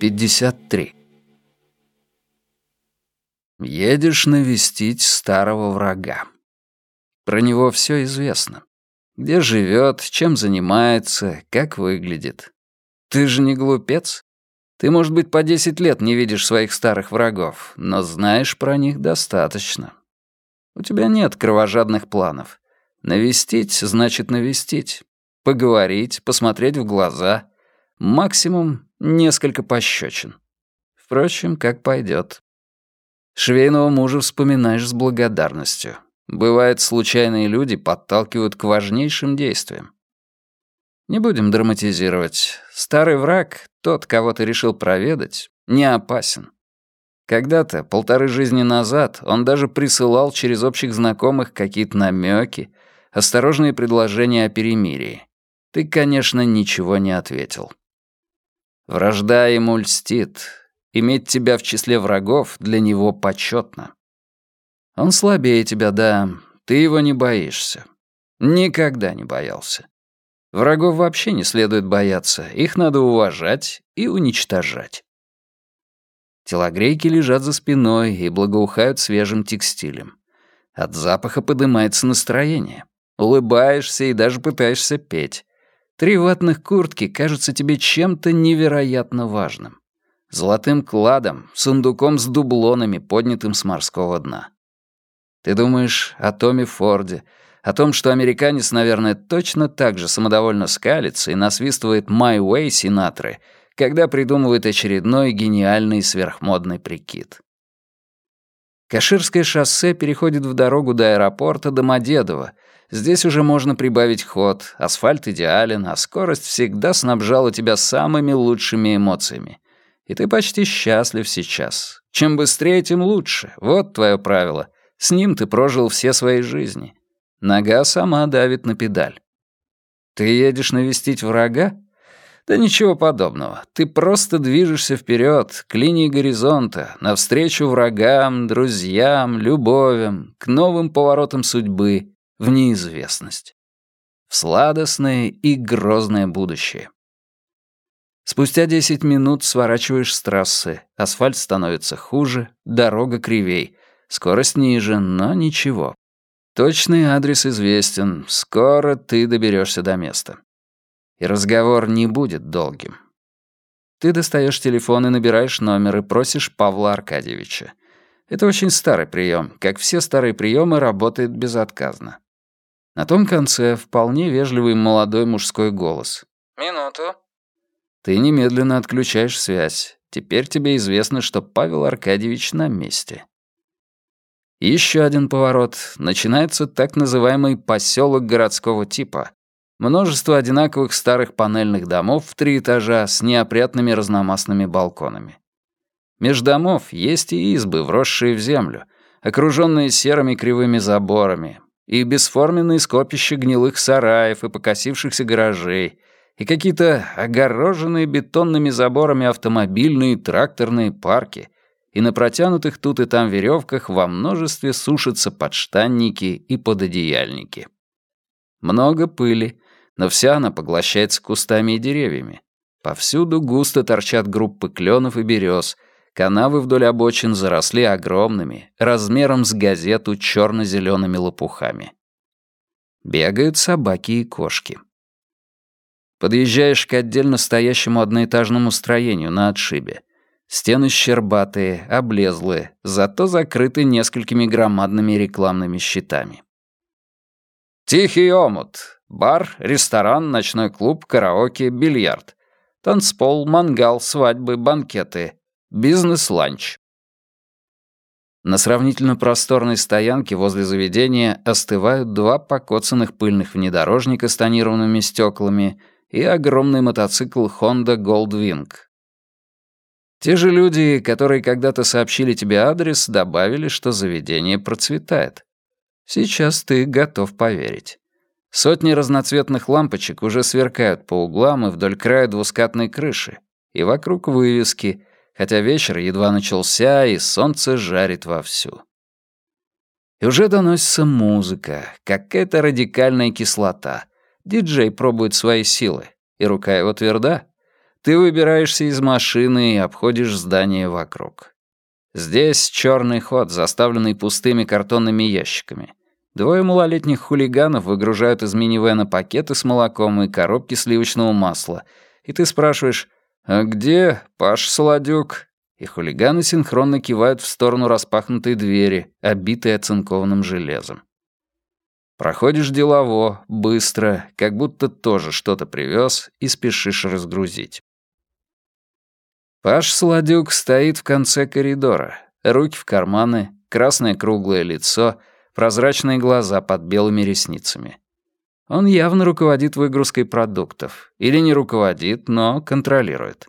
53. Едешь навестить старого врага. Про него все известно. Где живет, чем занимается, как выглядит. Ты же не глупец. Ты, может быть, по 10 лет не видишь своих старых врагов, но знаешь про них достаточно. У тебя нет кровожадных планов. Навестить значит навестить. Поговорить, посмотреть в глаза. Максимум несколько пощечин. Впрочем, как пойдет. Швейного мужа вспоминаешь с благодарностью. Бывает, случайные люди подталкивают к важнейшим действиям. Не будем драматизировать. Старый враг, тот, кого ты решил проведать, не опасен. Когда-то, полторы жизни назад, он даже присылал через общих знакомых какие-то намеки, осторожные предложения о перемирии. Ты, конечно, ничего не ответил. Вражда ему льстит. Иметь тебя в числе врагов для него почетно. Он слабее тебя, да. Ты его не боишься. Никогда не боялся. Врагов вообще не следует бояться. Их надо уважать и уничтожать. Телогрейки лежат за спиной и благоухают свежим текстилем. От запаха поднимается настроение. Улыбаешься и даже пытаешься петь. Три ватных куртки кажутся тебе чем-то невероятно важным. Золотым кладом, сундуком с дублонами, поднятым с морского дна. Ты думаешь о Томе Форде, о том, что американец, наверное, точно так же самодовольно скалится и насвистывает «My Way» Синатры, когда придумывает очередной гениальный сверхмодный прикид. Каширское шоссе переходит в дорогу до аэропорта Домодедово, Здесь уже можно прибавить ход, асфальт идеален, а скорость всегда снабжала тебя самыми лучшими эмоциями. И ты почти счастлив сейчас. Чем быстрее, тем лучше. Вот твое правило. С ним ты прожил все свои жизни. Нога сама давит на педаль. Ты едешь навестить врага? Да ничего подобного. Ты просто движешься вперед, к линии горизонта, навстречу врагам, друзьям, любовям, к новым поворотам судьбы, в неизвестность, в сладостное и грозное будущее. Спустя 10 минут сворачиваешь с трассы, асфальт становится хуже, дорога кривей, скорость ниже, но ничего. Точный адрес известен, скоро ты доберешься до места. И разговор не будет долгим. Ты достаешь телефон и набираешь номер и просишь Павла Аркадьевича. Это очень старый прием. Как все старые приемы, работает безотказно. На том конце вполне вежливый молодой мужской голос. «Минуту». Ты немедленно отключаешь связь. Теперь тебе известно, что Павел Аркадьевич на месте. Еще один поворот. Начинается так называемый поселок городского типа. Множество одинаковых старых панельных домов в три этажа с неопрятными разномастными балконами. Меж домов есть и избы, вросшие в землю, окруженные серыми кривыми заборами, и бесформенные скопища гнилых сараев и покосившихся гаражей, и какие-то огороженные бетонными заборами автомобильные тракторные парки, и на протянутых тут и там веревках во множестве сушатся подштанники и пододеяльники. Много пыли, но вся она поглощается кустами и деревьями. Повсюду густо торчат группы кленов и берез — Канавы вдоль обочин заросли огромными, размером с газету черно-зелеными лопухами. Бегают собаки и кошки. Подъезжаешь к отдельно стоящему одноэтажному строению на отшибе. Стены щербатые, облезлые, зато закрыты несколькими громадными рекламными щитами. «Тихий омут», Бар, ресторан, ночной клуб, караоке, бильярд. Танцпол, мангал, свадьбы, банкеты. Бизнес-ланч. На сравнительно просторной стоянке возле заведения остывают два покоцанных пыльных внедорожника с тонированными стеклами и огромный мотоцикл Honda Goldwing. Те же люди, которые когда-то сообщили тебе адрес, добавили, что заведение процветает. Сейчас ты готов поверить. Сотни разноцветных лампочек уже сверкают по углам и вдоль края двускатной крыши, и вокруг вывески — хотя вечер едва начался, и солнце жарит вовсю. И уже доносится музыка, какая-то радикальная кислота. Диджей пробует свои силы, и рука его тверда. Ты выбираешься из машины и обходишь здание вокруг. Здесь черный ход, заставленный пустыми картонными ящиками. Двое малолетних хулиганов выгружают из минивэна пакеты с молоком и коробки сливочного масла. И ты спрашиваешь, «А где Паш Солодюк?» И хулиганы синхронно кивают в сторону распахнутой двери, обитой оцинкованным железом. Проходишь делово, быстро, как будто тоже что-то привез и спешишь разгрузить. Паш Солодюк стоит в конце коридора, руки в карманы, красное круглое лицо, прозрачные глаза под белыми ресницами. Он явно руководит выгрузкой продуктов. Или не руководит, но контролирует.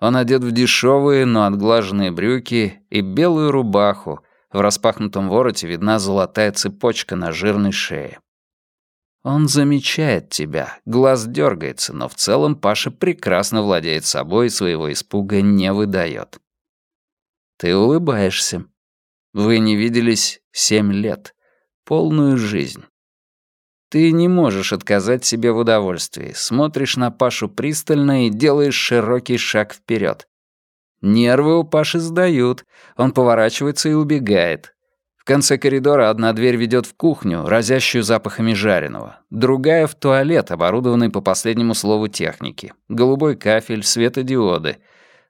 Он одет в дешевые, но отглаженные брюки и белую рубаху. В распахнутом вороте видна золотая цепочка на жирной шее. Он замечает тебя, глаз дергается, но в целом Паша прекрасно владеет собой и своего испуга не выдает. Ты улыбаешься. Вы не виделись семь лет. Полную жизнь. Ты не можешь отказать себе в удовольствии. Смотришь на Пашу пристально и делаешь широкий шаг вперед. Нервы у Паши сдают. Он поворачивается и убегает. В конце коридора одна дверь ведет в кухню, разящую запахами жареного. Другая — в туалет, оборудованный по последнему слову техники. Голубой кафель, светодиоды.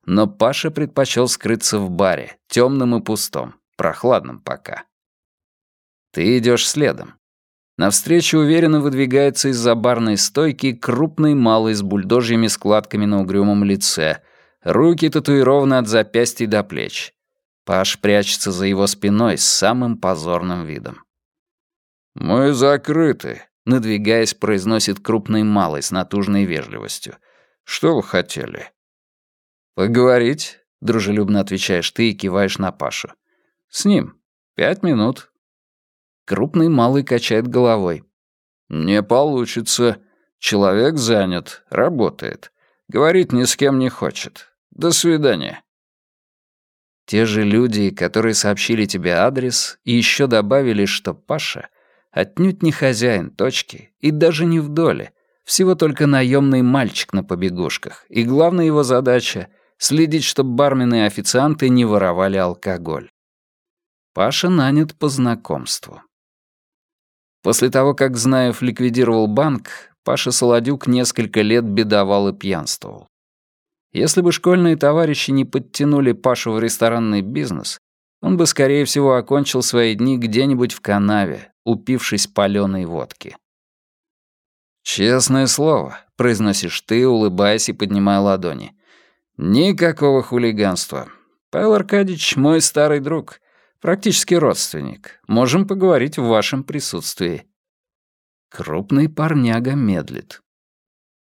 Но Паша предпочел скрыться в баре, темном и пустом, прохладном пока. Ты идешь следом. Навстречу уверенно выдвигается из-за барной стойки крупный малый с бульдожьими складками на угрюмом лице. Руки татуированы от запястья до плеч. Паш прячется за его спиной с самым позорным видом. «Мы закрыты», — надвигаясь, произносит крупный малый с натужной вежливостью. «Что вы хотели?» «Поговорить», — дружелюбно отвечаешь ты и киваешь на Пашу. «С ним. Пять минут. Крупный малый качает головой. «Не получится. Человек занят, работает. Говорить ни с кем не хочет. До свидания». Те же люди, которые сообщили тебе адрес, и еще добавили, что Паша отнюдь не хозяин точки и даже не в доле, всего только наемный мальчик на побегушках, и главная его задача — следить, чтобы бармены и официанты не воровали алкоголь. Паша нанят по знакомству. После того, как Знаев ликвидировал банк, Паша Солодюк несколько лет бедовал и пьянствовал. Если бы школьные товарищи не подтянули Пашу в ресторанный бизнес, он бы, скорее всего, окончил свои дни где-нибудь в канаве, упившись палёной водки. «Честное слово», — произносишь ты, улыбаясь и поднимая ладони. «Никакого хулиганства. Павел Аркадьевич — мой старый друг. Практически родственник. Можем поговорить в вашем присутствии». Крупный парняга медлит.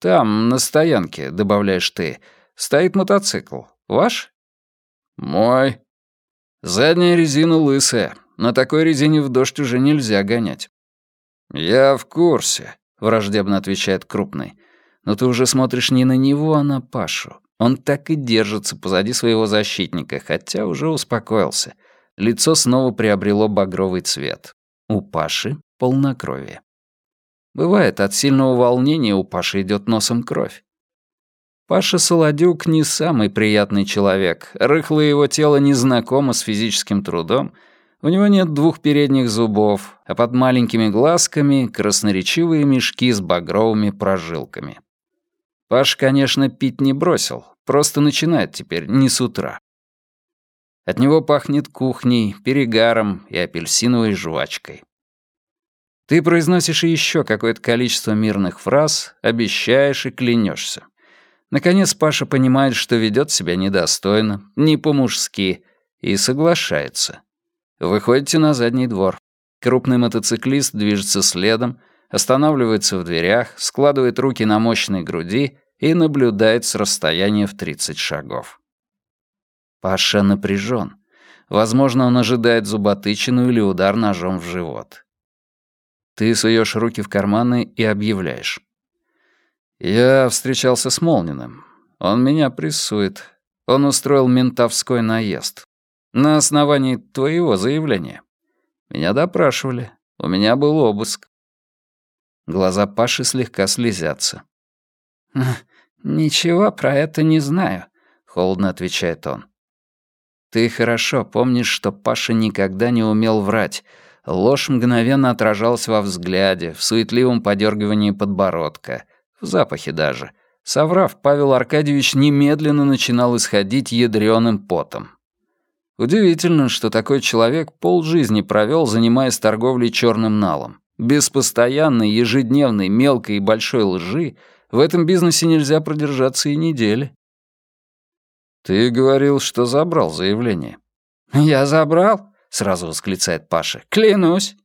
«Там, на стоянке, добавляешь ты, стоит мотоцикл. Ваш?» «Мой». «Задняя резина лысая. На такой резине в дождь уже нельзя гонять». «Я в курсе», — враждебно отвечает Крупный. «Но ты уже смотришь не на него, а на Пашу. Он так и держится позади своего защитника, хотя уже успокоился. Лицо снова приобрело багровый цвет. У Паши — полнокровие. Бывает, от сильного волнения у Паши идет носом кровь. Паша Солодюк не самый приятный человек. Рыхлое его тело не знакомо с физическим трудом. У него нет двух передних зубов, а под маленькими глазками красноречивые мешки с багровыми прожилками. Паш, конечно, пить не бросил, просто начинает теперь не с утра. От него пахнет кухней, перегаром и апельсиновой жвачкой. Ты произносишь еще какое-то количество мирных фраз, обещаешь и клянешься. Наконец Паша понимает, что ведет себя недостойно, не по-мужски, и соглашается. Выходите на задний двор. Крупный мотоциклист движется следом, останавливается в дверях, складывает руки на мощной груди и наблюдает с расстояния в 30 шагов. Паша напряжен. Возможно, он ожидает зуботычину или удар ножом в живот. Ты суешь руки в карманы и объявляешь. «Я встречался с Молниным. Он меня прессует. Он устроил ментовской наезд. На основании твоего заявления. Меня допрашивали. У меня был обыск». Глаза Паши слегка слезятся. «Ничего про это не знаю», — холодно отвечает он. «Ты хорошо помнишь, что Паша никогда не умел врать. Ложь мгновенно отражалась во взгляде, в суетливом подергивании подбородка, в запахе даже. Соврав, Павел Аркадьевич немедленно начинал исходить ядреным потом. Удивительно, что такой человек полжизни провел, занимаясь торговлей черным налом. Без постоянной, ежедневной, мелкой и большой лжи в этом бизнесе нельзя продержаться и недели. «Ты говорил, что забрал заявление». «Я забрал?» — сразу восклицает Паша. «Клянусь».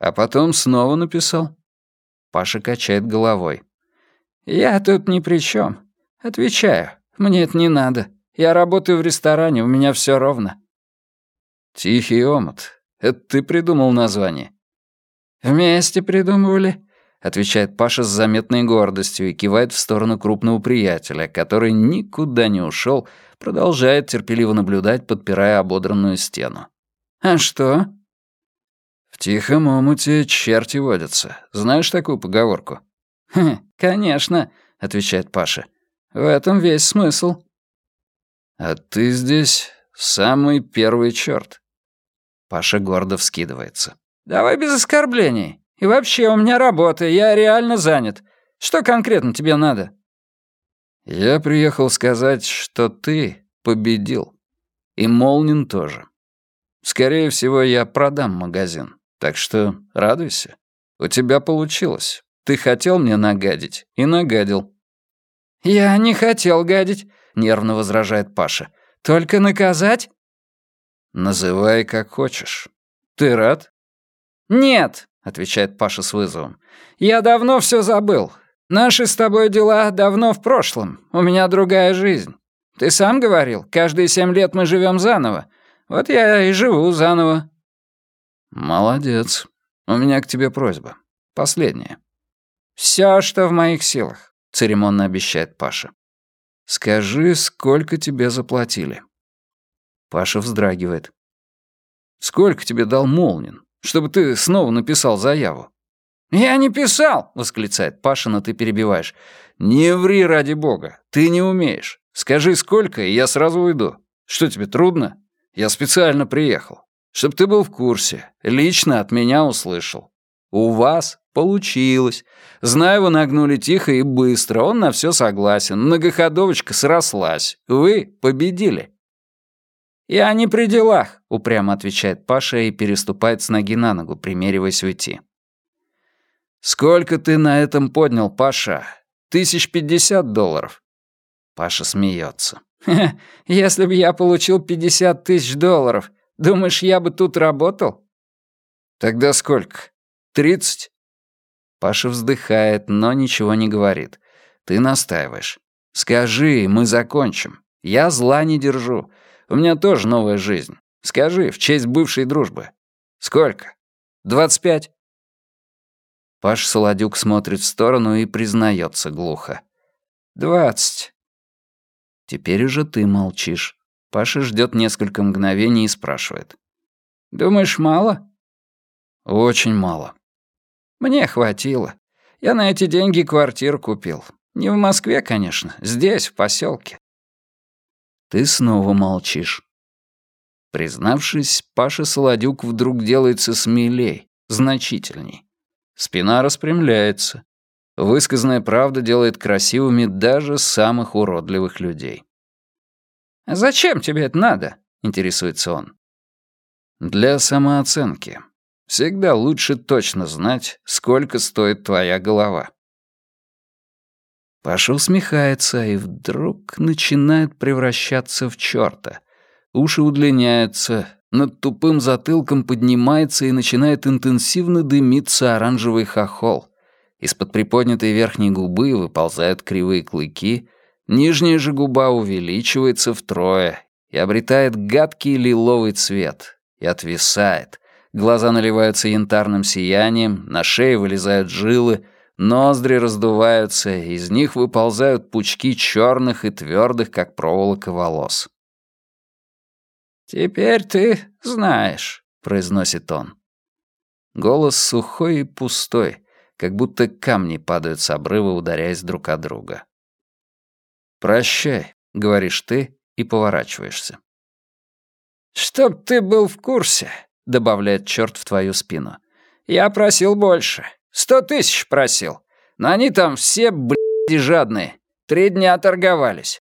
А потом снова написал. Паша качает головой. «Я тут ни при чем. Отвечаю, мне это не надо. Я работаю в ресторане, у меня все ровно». «Тихий омут. Это ты придумал название?» «Вместе придумывали», — отвечает Паша с заметной гордостью и кивает в сторону крупного приятеля, который никуда не ушел, продолжает терпеливо наблюдать, подпирая ободранную стену. «А что?» «В тихом омуте черти водятся. Знаешь такую поговорку?» «Хм, конечно», — отвечает Паша. «В этом весь смысл». «А ты здесь самый первый черт. Паша гордо вскидывается. «Давай без оскорблений. И вообще, у меня работа, я реально занят. Что конкретно тебе надо?» «Я приехал сказать, что ты победил. И Молнин тоже. Скорее всего, я продам магазин. Так что радуйся. У тебя получилось. Ты хотел мне нагадить и нагадил». «Я не хотел гадить», — нервно возражает Паша. «Только наказать?» «Называй как хочешь. Ты рад?» «Нет», — отвечает Паша с вызовом. «Я давно все забыл. Наши с тобой дела давно в прошлом. У меня другая жизнь. Ты сам говорил, каждые семь лет мы живем заново. Вот я и живу заново». «Молодец. У меня к тебе просьба. Последняя». «Все, что в моих силах», — церемонно обещает Паша. «Скажи, сколько тебе заплатили?» Паша вздрагивает. «Сколько тебе дал Молнин, чтобы ты снова написал заяву?» «Я не писал!» — восклицает Паша, но ты перебиваешь. «Не ври, ради бога, ты не умеешь. Скажи, сколько, и я сразу уйду. Что тебе, трудно? Я специально приехал. Чтоб ты был в курсе, лично от меня услышал. У вас получилось. Знаю, вы нагнули тихо и быстро, он на все согласен. Многоходовочка срослась. Вы победили. «Я не при делах», — упрямо отвечает Паша и переступает с ноги на ногу, примериваясь уйти. «Сколько ты на этом поднял, Паша? Тысяч пятьдесят долларов?» Паша смеется. «Если бы я получил пятьдесят тысяч долларов, думаешь, я бы тут работал?» «Тогда сколько? Тридцать?» Паша вздыхает, но ничего не говорит. «Ты настаиваешь. Скажи, мы закончим. Я зла не держу. У меня тоже новая жизнь. Скажи, в честь бывшей дружбы. Сколько? Двадцать пять?» Паш Солодюк смотрит в сторону и признается глухо. «Двадцать». Теперь уже ты молчишь. Паша ждет несколько мгновений и спрашивает. «Думаешь, мало?» «Очень мало». «Мне хватило. Я на эти деньги квартиру купил. Не в Москве, конечно, здесь, в поселке. Ты снова молчишь. Признавшись, Паша Солодюк вдруг делается смелей, значительней. Спина распрямляется. Высказанная правда делает красивыми даже самых уродливых людей. «Зачем тебе это надо?» — интересуется он. «Для самооценки. Всегда лучше точно знать, сколько стоит твоя голова». Паша усмехается и вдруг начинает превращаться в чёрта. Уши удлиняются, над тупым затылком поднимается и начинает интенсивно дымиться оранжевый хохол. Из-под приподнятой верхней губы выползают кривые клыки, нижняя же губа увеличивается втрое и обретает гадкий лиловый цвет и отвисает. Глаза наливаются янтарным сиянием, на шее вылезают жилы, Ноздри раздуваются, из них выползают пучки черных и твердых, как проволока волос. «Теперь ты знаешь», — произносит он. Голос сухой и пустой, как будто камни падают с обрыва, ударяясь друг о друга. «Прощай», — говоришь ты и поворачиваешься. «Чтоб ты был в курсе», — добавляет черт в твою спину. «Я просил больше. Сто тысяч просил. Но они там все, блядь, жадные. Три дня торговались».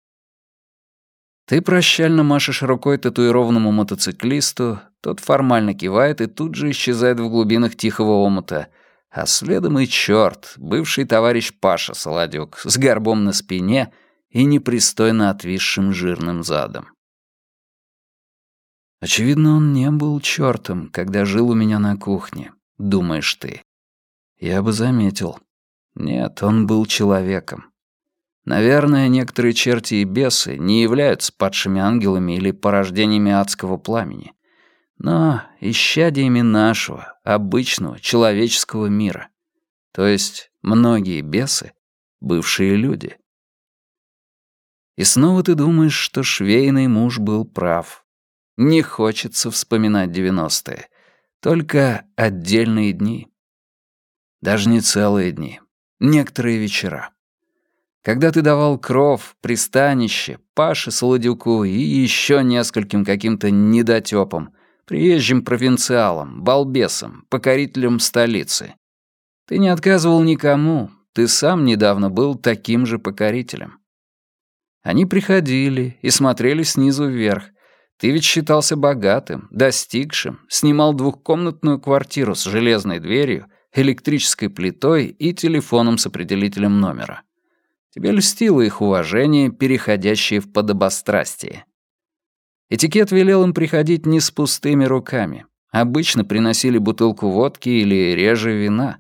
Ты прощально машешь рукой татуированному мотоциклисту, тот формально кивает и тут же исчезает в глубинах тихого омута, а следом и черт, бывший товарищ Паша Солодюк, с горбом на спине и непристойно отвисшим жирным задом. Очевидно, он не был чертом, когда жил у меня на кухне, думаешь ты. Я бы заметил. Нет, он был человеком. Наверное, некоторые черти и бесы не являются падшими ангелами или порождениями адского пламени но исчадиями нашего, обычного, человеческого мира. То есть многие бесы — бывшие люди. И снова ты думаешь, что швейный муж был прав. Не хочется вспоминать девяностые, только отдельные дни. Даже не целые дни, некоторые вечера. Когда ты давал кров, пристанище, Паше Солодюку и еще нескольким каким-то недотёпам, приезжим провинциалом, балбесом, покорителем столицы. Ты не отказывал никому, ты сам недавно был таким же покорителем. Они приходили и смотрели снизу вверх. Ты ведь считался богатым, достигшим, снимал двухкомнатную квартиру с железной дверью, электрической плитой и телефоном с определителем номера. Тебе льстило их уважение, переходящее в подобострастие. Этикет велел им приходить не с пустыми руками. Обычно приносили бутылку водки или реже вина.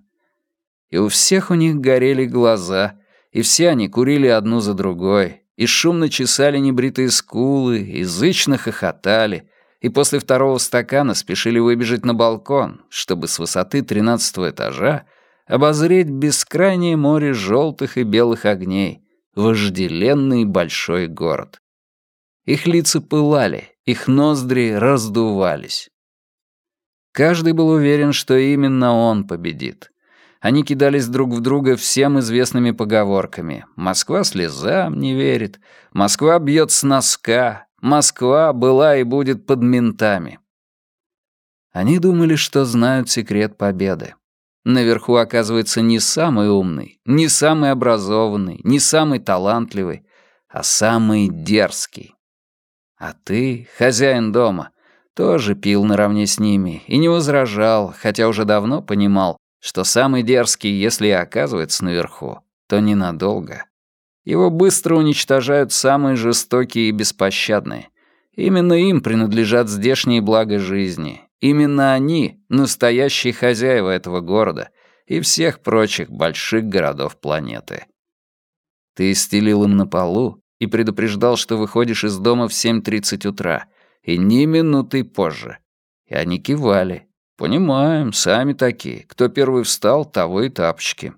И у всех у них горели глаза, и все они курили одну за другой, и шумно чесали небритые скулы, язычно хохотали, и после второго стакана спешили выбежать на балкон, чтобы с высоты тринадцатого этажа обозреть бескрайнее море желтых и белых огней, вожделенный большой город. Их лица пылали, их ноздри раздувались. Каждый был уверен, что именно он победит. Они кидались друг в друга всем известными поговорками. «Москва слезам не верит», «Москва бьет с носка», «Москва была и будет под ментами». Они думали, что знают секрет победы. Наверху оказывается не самый умный, не самый образованный, не самый талантливый, а самый дерзкий. А ты, хозяин дома, тоже пил наравне с ними и не возражал, хотя уже давно понимал, что самый дерзкий, если и оказывается наверху, то ненадолго. Его быстро уничтожают самые жестокие и беспощадные. Именно им принадлежат здешние блага жизни. Именно они — настоящие хозяева этого города и всех прочих больших городов планеты. Ты стелил им на полу, и предупреждал, что выходишь из дома в 7.30 утра, и ни минуты позже. И они кивали. «Понимаем, сами такие. Кто первый встал, того и тапочки».